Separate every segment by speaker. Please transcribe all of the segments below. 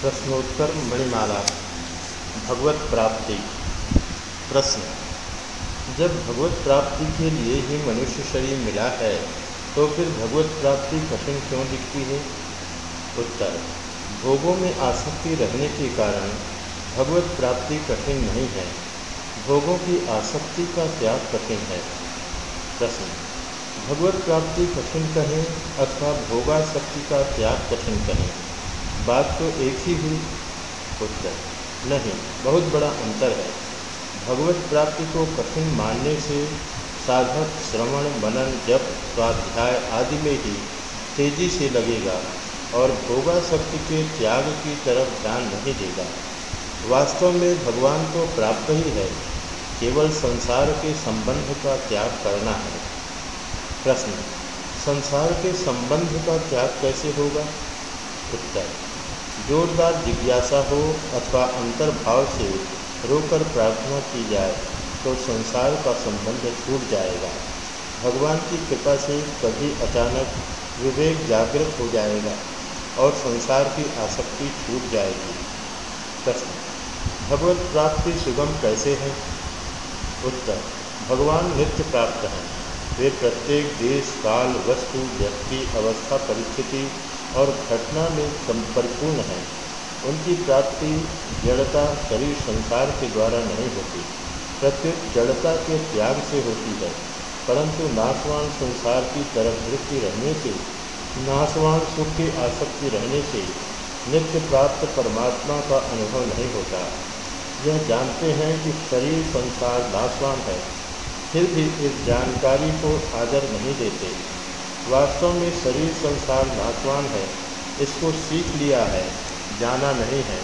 Speaker 1: प्रश्नोत्तर मणिमाला, भगवत प्राप्ति। प्रश्न, जब भगवत प्राप्ति के लिए ही मनुष्य शरीर मिला है तो फिर भगवत प्राप्ति कठिन क्यों दिखती है? उत्तर, भोगों में आसक्ति रहने के कारण भगवत प्राप्ति कठिन नहीं है। भोगों की आसक्ति का त्याग कठिन है। प्रश्न, भगवत प्राप्ति कठिन कहें अथवा भोगासक्ति का त्याग कठिन कहें? बात तो एक ही हुई उत्तर नहीं, बहुत बड़ा अंतर है। भगवत प्राप्ति को कठिन मानने से साधक, श्रवण, मनन, जप, स्वाध्याय आदि में ही तेज़ी से लगेगा और भोगा शक्ति के त्याग की तरफ़ ध्यान नहीं देगा। वास्तव में भगवान तो प्राप्त ही है, केवल संसार के संबंध का त्याग करना है। प्रश्न, संसार के संबंध का त्याग कैसे होगा? उत्तर जोरदार जिज्ञासा हो अथवा अंतर्भाव से रोकर प्रार्थना की जाए तो संसार का संबंध छूट जाएगा। भगवान की कृपा से कभी अचानक विवेक जागृत हो जाएगा और संसार की आसक्ति छूट जाएगी। प्रश्न, भगवत प्राप्ति सुगम कैसे है? उत्तर, भगवान नित्य प्राप्त हैं। वे प्रत्येक देश, काल, वस्तु, व्यक्ति, अवस्था, परिस्थिति और घटना में संपर्कपूर्ण है। उनकी प्राप्ति जड़ता शरीर संसार के द्वारा नहीं होती। प्रत्येक जड़ता के त्याग से होती है, परंतु नाशवान संसार की तरफ़ दृष्टि रहने से, नाशवान सुख की आसक्ति रहने से नित्य प्राप्त परमात्मा का अनुभव नहीं होता। यह जानते हैं कि शरीर संसार नाशवान है, फिर भी इस जानकारी को आदर नहीं देते। वास्तव में शरीर संसार नाशवान है, इसको सीख लिया है, जाना नहीं है।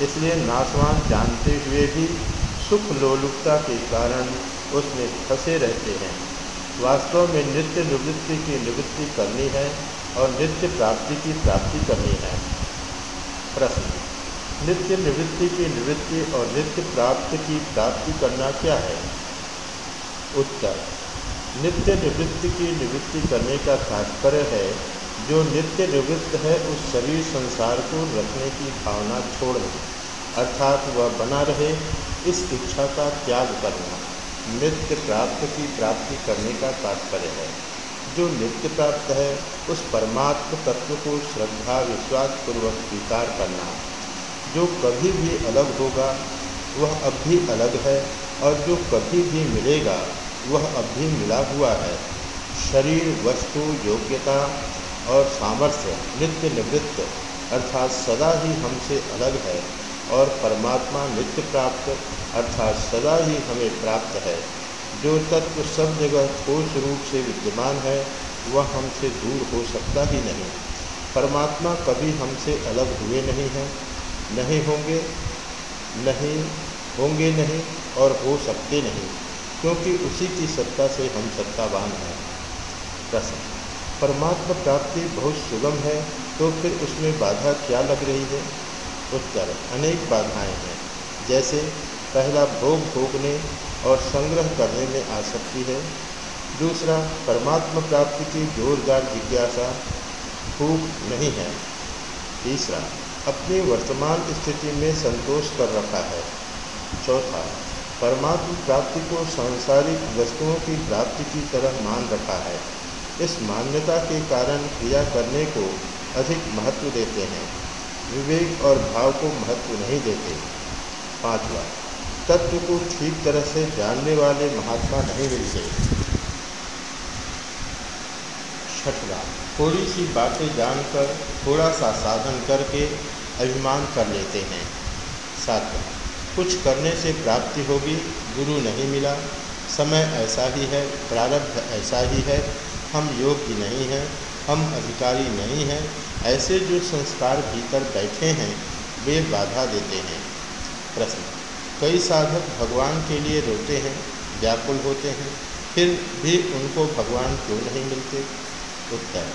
Speaker 1: इसलिए नाशवान जानते हुए भी सुख लोलुपता के कारण उसमें फंसे रहते हैं। वास्तव में नित्य निवृत्ति की निवृत्ति करनी है और नित्य प्राप्ति की प्राप्ति करनी है। प्रश्न, नित्य निवृत्ति की निवृत्ति और नित्य प्राप्ति की प्राप्ति करना क्या है? उत्तर नित्य निवृत्ति की निवृत्ति करने का तात्पर्य है, जो नित्य निवृत्त है, उस शरीर संसार को रखने की भावना छोड़ना अर्थात वह बना रहे, इस इच्छा का त्याग करना, नित्य प्राप्त की प्राप्ति करने का तात्पर्य है। जो नित्य प्राप्त है, उस परमात्म तत्व को श्रद्धा, विश्वास पूर्वक स्वीकार करना, जो कभी भी अलग होगा, वह अब भी अलग है, और जो कभी भी मिलेगा वह अब भी मिला हुआ है। शरीर, वस्तु, योग्यता और सामर्थ्य नित्य निवृत्त, अर्थात सदा ही हमसे अलग है और परमात्मा नित्य प्राप्त, अर्थात सदा ही हमें प्राप्त है। जो तत्व सब जगह ठोस रूप से विद्यमान है, वह हमसे दूर हो सकता ही नहीं। परमात्मा कभी हमसे अलग हुए नहीं हैं। नहीं होंगे नहीं होंगे नहीं और हो सकते नहीं। क्योंकि उसी की सत्ता से हम सत्तावान हैं। प्रश्न, परमात्मा प्राप्ति बहुत सुगम है तो फिर उसमें बाधा क्या लग रही है? उत्तर, अनेक बाधाएँ हैं। जैसे, पहला भोग भोगने और संग्रह करने में आसक्ति है। दूसरा, परमात्मा प्राप्ति की जोरदार जिज्ञासा भूख नहीं है। तीसरा, अपनी वर्तमान स्थिति में संतोष कर रखा है। चौथा परमात्म प्राप्ति को सांसारिक वस्तुओं की प्राप्ति की तरह मान रखा है। इस मान्यता के कारण क्रिया करने को अधिक महत्व देते हैं। विवेक और भाव को महत्व नहीं देते। पांचवा, तत्व को ठीक तरह से जानने वाले महात्मा नहीं मिलते। छठवा थोड़ी सी बातें जानकर, थोड़ा सा साधन करके अभिमान कर लेते हैं। सातवा कुछ करने से प्राप्ति होगी, गुरु नहीं मिला। समय ऐसा ही है, प्रारब्ध ऐसा ही है, हम योग्य नहीं हैं, हम अधिकारी नहीं हैं। ऐसे जो संस्कार भीतर बैठे हैं, वे बाधा देते हैं। प्रश्न, कई साधक भगवान के लिए रोते हैं, व्याकुल होते हैं, फिर भी उनको भगवान क्यों नहीं मिलते? उत्तर,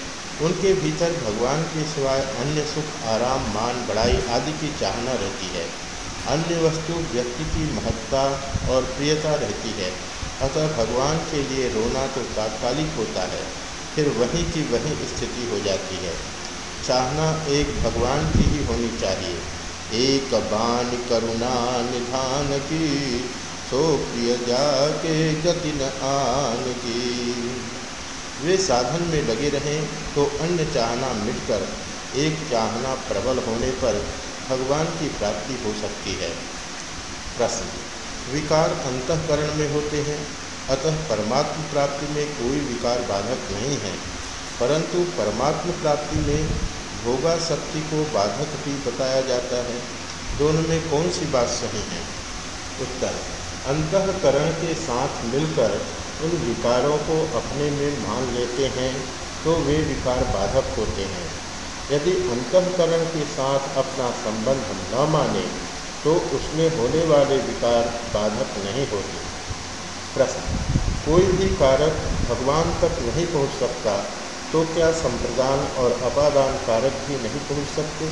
Speaker 1: उनके भीतर भगवान के सिवाय अन्य सुख, आराम, मान, बड़ाई आदि की चाहना रहती है। अन्य वस्तु व्यक्ति की महत्ता और प्रियता रहती है। अतः भगवान के लिए रोना तो तात्कालिक होता है, फिर वहीं की वहीं स्थिति हो जाती है। चाहना एक भगवान की ही होनी चाहिए। एक बान करुणा निधान की, सो प्रिय जाके गति न आन की। वे साधन में लगे रहें तो अन्य चाहना मिटकर, एक चाहना प्रबल होने पर भगवान की प्राप्ति हो सकती है। प्रश्न, विकार अंतकरण में होते हैं, अतः परमात्म प्राप्ति में कोई विकार बाधक नहीं है, परंतु परमात्म प्राप्ति में भोगा शक्ति को बाधक भी बताया जाता है। दोनों में कौन सी बात सही है? उत्तर, अंतकरण के साथ मिलकर उन विकारों को अपने में मान लेते हैं तो वे विकार बाधक होते हैं। यदि अंतकरण के साथ अपना संबंध हम न माने तो उसमें होने वाले विकार बाधक नहीं होते। प्रश्न, कोई भी कारक भगवान तक नहीं पहुँच सकता तो क्या संप्रदान और अपादान कारक भी नहीं पहुँच सकते?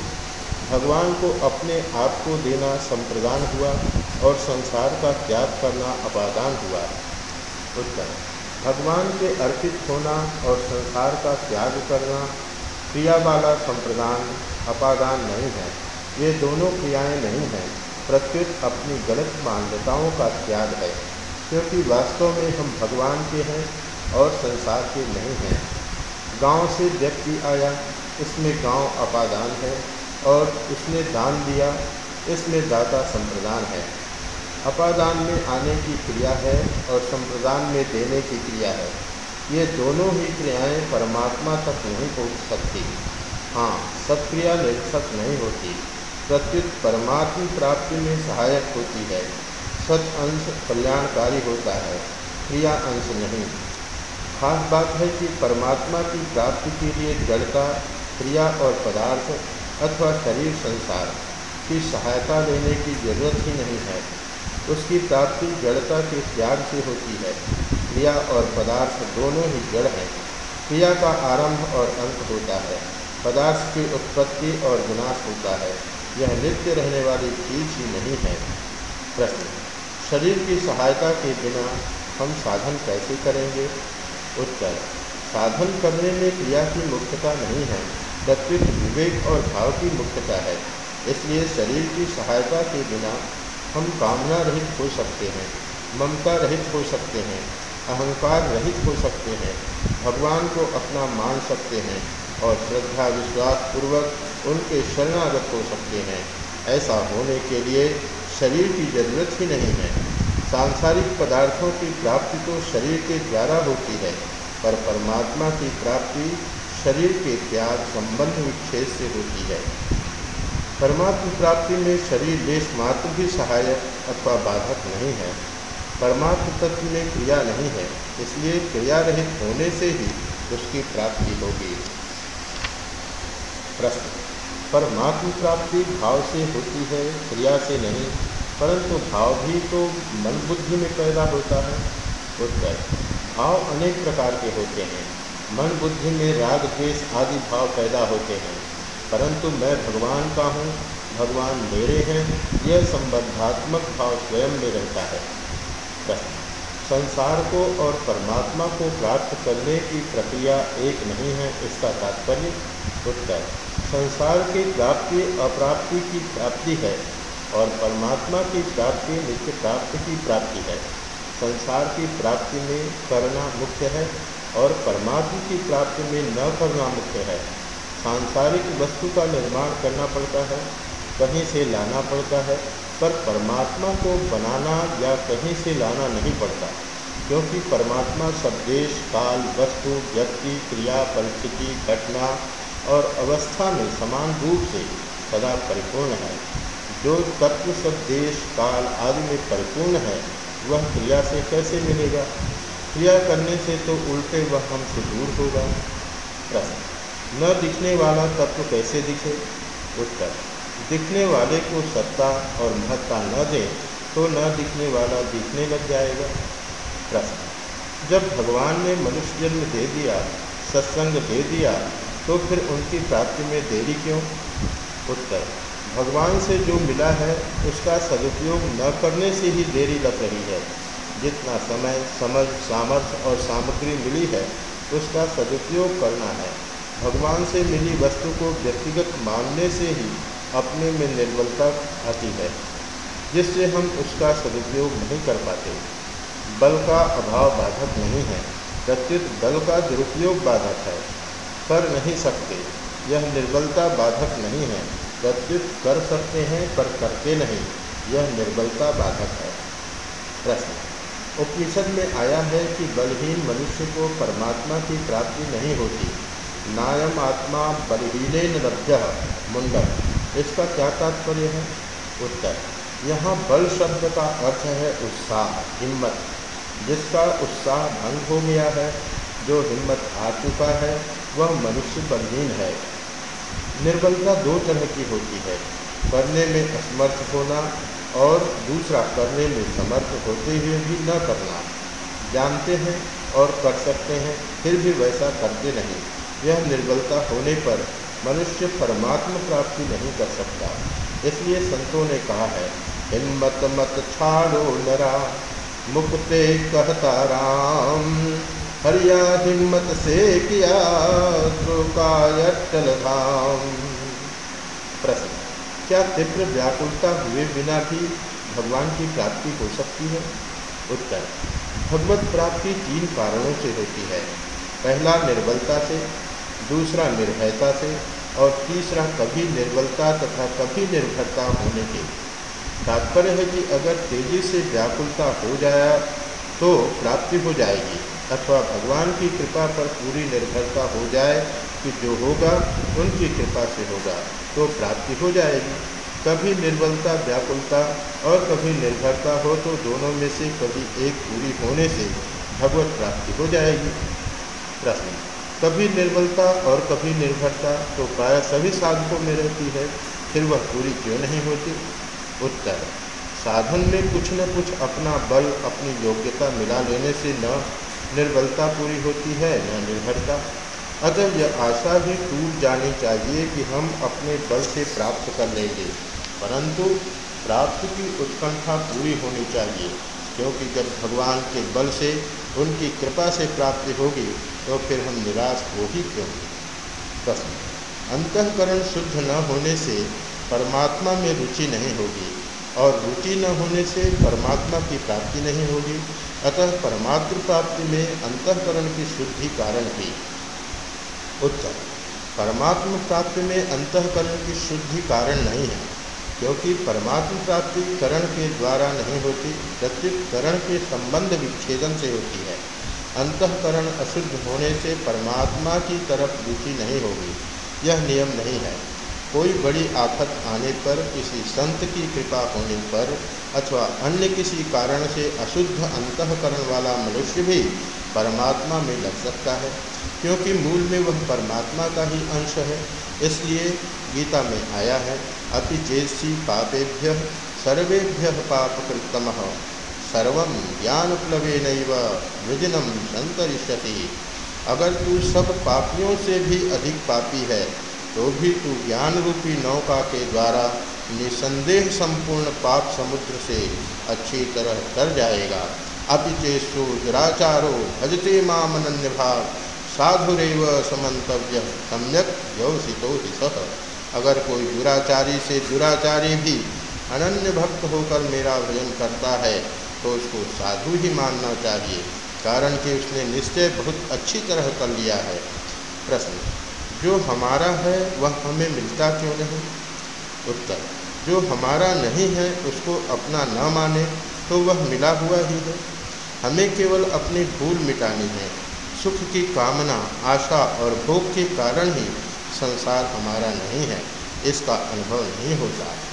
Speaker 1: भगवान को अपने आप को देना संप्रदान हुआ और संसार का त्याग करना अपादान हुआ। उत्तर, भगवान के अर्पित होना और संसार का त्याग करना क्रिया वाला संप्रदान, अपादान नहीं है। ये दोनों क्रियाएँ नहीं हैं। प्रत्युत अपनी गलत मान्यताओं का त्याग है, क्योंकि वास्तव में हम भगवान के हैं और संसार के नहीं हैं। गाँव से व्यक्ति आया, इसमें गाँव अपादान है और इसने दान दिया, इसमें दाता संप्रदान है। अपादान में आने की क्रिया है और संप्रदान में देने की क्रिया है। ये दोनों ही क्रियाएँ परमात्मा तक नहीं पहुँच सकती। हाँ सब क्रिया निरसक नहीं होती। प्रत्युत परमात्म प्राप्ति में सहायक होती है। सत अंश कल्याणकारी होता है। क्रिया अंश नहीं। खास बात है कि परमात्मा की प्राप्ति के लिए जड़ता, क्रिया और पदार्थ अथवा शरीर संसार की सहायता लेने की ज़रूरत ही नहीं है। उसकी प्राप्ति जड़ता के त्याग से होती है। क्रिया और पदार्थ दोनों ही जड़ हैं। क्रिया का आरंभ और अंत होता है। पदार्थ की उत्पत्ति और विनाश होता है। यह नित्य रहने वाली चीज़ ही नहीं है। प्रश्न, शरीर की सहायता के बिना हम साधन कैसे करेंगे? उत्तर, साधन करने में क्रिया की मुख्यता नहीं है। प्रत्युत विवेक और भाव की मुख्यता है। इसलिए शरीर की सहायता के बिना हम कामना रहित हो सकते हैं ममता रहित हो सकते हैं। अहंकार रहित हो सकते हैं। भगवान को अपना मान सकते हैं और श्रद्धा, विश्वास पूर्वक उनके शरणागत हो सकते हैं। ऐसा होने के लिए शरीर की ज़रूरत ही नहीं है। सांसारिक पदार्थों की प्राप्ति तो शरीर के द्वारा होती है, पर परमात्मा की प्राप्ति शरीर के त्याग संबंध विच्छेद से होती है। परमात्मा प्राप्ति में शरीर देश मात्र भी सहायक अथवा बाधक नहीं है। परमात्म तत्व में क्रिया नहीं है, इसलिए क्रिया रहित होने से ही उसकी प्राप्ति होगी। प्रश्न, परमात्म प्राप्ति भाव से होती है, क्रिया से नहीं, परंतु भाव भी तो मन बुद्धि में पैदा होता है? उत्तर, भाव अनेक प्रकार के होते हैं। मन बुद्धि में राग, द्वेष आदि भाव पैदा होते हैं। परंतु मैं भगवान का हूँ, भगवान मेरे हैं, यह संबद्धात्मक भाव स्वयं में रहता है। प्रश्न संसार को और परमात्मा को प्राप्त करने की प्रक्रिया एक नहीं है, इसका तात्पर्य उत्तर संसार की प्राप्ति, अप्राप्ति की प्राप्ति है और परमात्मा की प्राप्ति, नित्य प्राप्ति की प्राप्ति है। संसार की प्राप्ति में करना मुख्य है और परमात्मा की प्राप्ति में न करना मुख्य है। सांसारिक वस्तु का निर्माण करना पड़ता है, कहीं से लाना पड़ता है पर परमात्मा को बनाना या कहीं से लाना नहीं पड़ता, क्योंकि परमात्मा सब देश, काल, वस्तु, व्यक्ति, क्रिया, परिस्थिति, घटना और अवस्था में समान रूप से सदा परिपूर्ण है। जो तत्व सब देश, काल आदि में परिपूर्ण है, वह क्रिया से कैसे मिलेगा? क्रिया करने से तो उल्टे वह हमसे दूर होगा। प्रश्न, न दिखने वाला तत्व कैसे दिखे? उत्तर दिखने वाले को सत्ता और महत्ता न दे तो न दिखने वाला दिखने लग जाएगा। प्रश्न, जब भगवान ने मनुष्य जन्म दे दिया, सत्संग दे दिया तो फिर उनकी प्राप्ति में देरी क्यों? उत्तर, भगवान से जो मिला है, उसका सदुपयोग न करने से ही देरी लग रही है। जितना समय, समझ, सामर्थ्य और सामग्री मिली है, उसका सदुपयोग करना है। भगवान से मिली वस्तु को व्यक्तिगत मानने से ही अपने में निर्बलता आती है, जिससे हम उसका सदुपयोग नहीं कर पाते। बल का अभाव बाधक नहीं है प्रत्युत बल का दुरुपयोग बाधक है, कर नहीं सकते। यह निर्बलता बाधक नहीं है प्रत्युत कर सकते हैं पर करते नहीं, यह निर्बलता बाधक है। प्रश्न। उपनिषद में आया है कि बलहीन मनुष्य को परमात्मा की प्राप्ति नहीं होती। नायम आत्मा बलहीन लभ्य मुंडक इसका क्या तात्पर्य है? उत्तर, यहाँ बल शब्द का अर्थ है उत्साह, हिम्मत, जिसका उत्साह भंग हो गया है, जो हिम्मत आ चुका है, वह मनुष्य बलहीन है। निर्बलता दो तरह की होती है, करने में असमर्थ होना और दूसरा करने में समर्थ होते हुए भी न करना। जानते हैं और कर सकते हैं, फिर भी वैसा करते नहीं। यह निर्बलता होने पर मनुष्य परमात्मा प्राप्ति नहीं कर सकता। इसलिए संतों ने कहा है, हिम्मत मत छाड़ो नरा, मुक्ते कहता राम। हरिया हिम्मत से किया प्रश्न, क्या तीव्र व्याकुलता हुए बिना भी भगवान की प्राप्ति हो सकती है? उत्तर, भगवत प्राप्ति तीन कारणों से होती है। पहला, निर्बलता से दूसरा निर्भयता से और तीसरा कभी निर्बलता तथा कभी निर्भरता होने के। तात्पर्य है कि अगर तेज़ी से व्याकुलता हो जाया तो प्राप्ति हो जाएगी, अथवा भगवान की कृपा पर पूरी निर्भरता हो जाए कि जो होगा, उनकी कृपा से होगा तो प्राप्ति हो जाएगी। कभी निर्बलता, व्याकुलता और कभी निर्भरता हो तो दोनों में से कभी एक पूरी होने से भगवत प्राप्ति हो जाएगी। प्रश्न। कभी निर्बलता और कभी निर्भरता तो प्राय सभी साधकों में रहती है, फिर वह पूरी क्यों नहीं होती? उत्तर, साधन में कुछ न कुछ अपना बल, अपनी योग्यता मिला लेने से न निर्बलता पूरी होती है, न निर्भरता। अतः यह आशा भी टूट जानी चाहिए कि हम अपने बल से प्राप्त कर लेंगे, परंतु प्राप्त की उत्कंठा पूरी होनी चाहिए, क्योंकि जब भगवान के बल से, उनकी कृपा से प्राप्ति होगी तो फिर हम निराश हो ही क्यों? प्रश्न। अंतकरण शुद्ध न होने से परमात्मा में रुचि नहीं होगी और रुचि न होने से परमात्मा की प्राप्ति नहीं होगी। अतः परमात्म प्राप्ति में अंतकरण की शुद्धि कारण ही। उत्तर। परमात्म प्राप्ति में अंतकरण की शुद्धि कारण नहीं है, क्योंकि परमात्म प्राप्ति करण के द्वारा नहीं होती प्रत्युत करण के संबंध विच्छेदन से होती है। अंतकरण अशुद्ध होने से परमात्मा की तरफ़ रुचि नहीं होगी। यह नियम नहीं है। कोई बड़ी आफत आने पर किसी संत की कृपा होने पर अथवा अन्य किसी कारण से अशुद्ध अंतकरण वाला मनुष्य भी परमात्मा में लग सकता है, क्योंकि मूल में वह परमात्मा का ही अंश है। इसलिए गीता में आया है, अति चेसी पापेभ्य सर्वेभ्य पाप पापकृतम सर्व ज्ञान प्लवे नृजिनम संतरिष्यति। अगर तू सब पापियों से भी अधिक पापी है तो भी तू ज्ञान रूपी नौका के द्वारा निसंदेह संपूर्ण पाप समुद्र से अच्छी तरह तर जाएगा। अपिचेसु दुराचारो भजते मामन्य भाव साधुरेव समन्तव्य, सम्यक व्यवसितो सह अगर कोई दुराचारी से दुराचारी भी अनन्य भक्त होकर मेरा भजन करता है तो उसको साधु ही मानना चाहिए, कारण कि उसने निश्चय बहुत अच्छी तरह कर लिया है। प्रश्न, जो हमारा है, वह हमें मिलता क्यों नहीं? उत्तर, जो हमारा नहीं है, उसको अपना न माने तो वह मिला हुआ ही है। हमें केवल अपनी भूल मिटानी है। सुख की कामना, आशा और भोग के कारण ही संसार हमारा नहीं है, इसका अनुभव नहीं होता। है